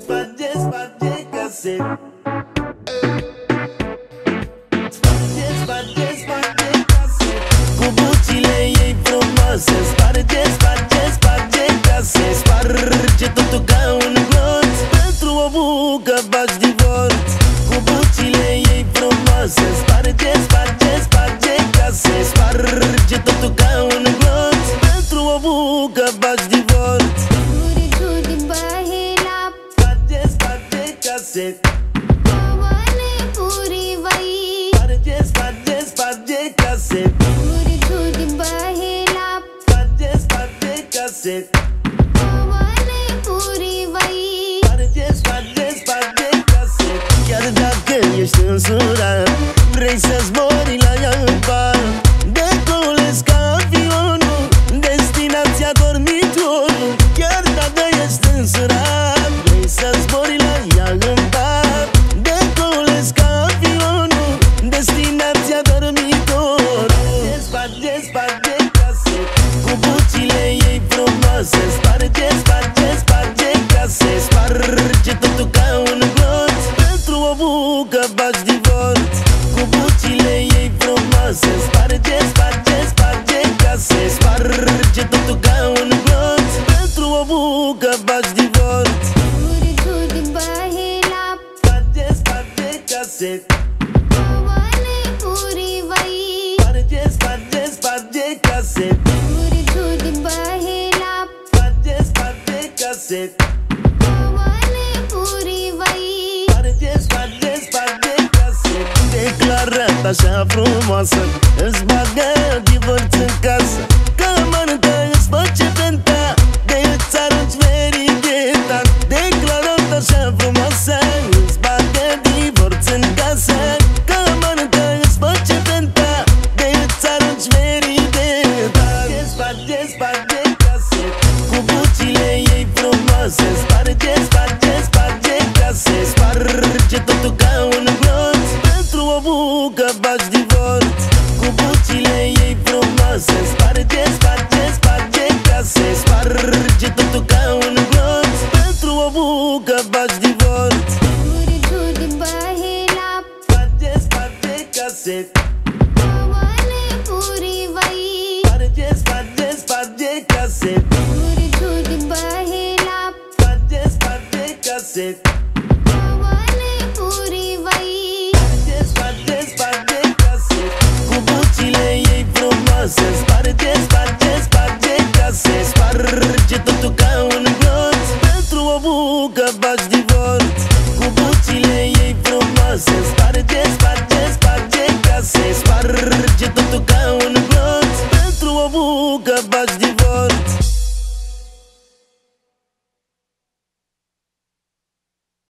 Sparge, sparge case. Sparge, sparge, sparge case. Cu bucile ei frumoase Sparge, sparge, sparge case. Sparge totul ca un glonț. Pentru o bucă baci divorț. Cu bucile ei frumoase Sparge, sparge, sparge case. Sparge totul ca un glonț case पवने पुरी वई Sparge, sparge, sparge case घुरी घुरी बहेला Sparge, sparge case पवने पुरी वई Sparge, sparge, sparge case Chiar dacă ești faci divorț Cu bucile ei frumoase Sparge, sparge, sparge case Sparge totul ca un glonț. Pentru o bucă faci divorț Duri, duri, bahila Sparge, sparge case. Oale, uri, vai. Sparge, sparge, sparge case. Duri, duri, bahila Sparge, sparge case. Declarat așa frumoasă. Îți bagă divorț în casă Bucile ei frumoase Sparge, sparge, sparge case Sparge totul ca un glonț Pentru o bucă baci divorț घुरी घुरी बहेला Sparge, sparge case पवने पुरी वई Sparge, sparge, sparge case घुरी घुरी बहेला Sparge, sparge case se sparge, sparge, sparge Ca se sparge totul ca un glonț. Pentru o bucă faci divorț Cu bucile ei frumoase. Sparge, sparge, sparge Ca se sparge totul ca un glonț. Pentru o bucă faci divorț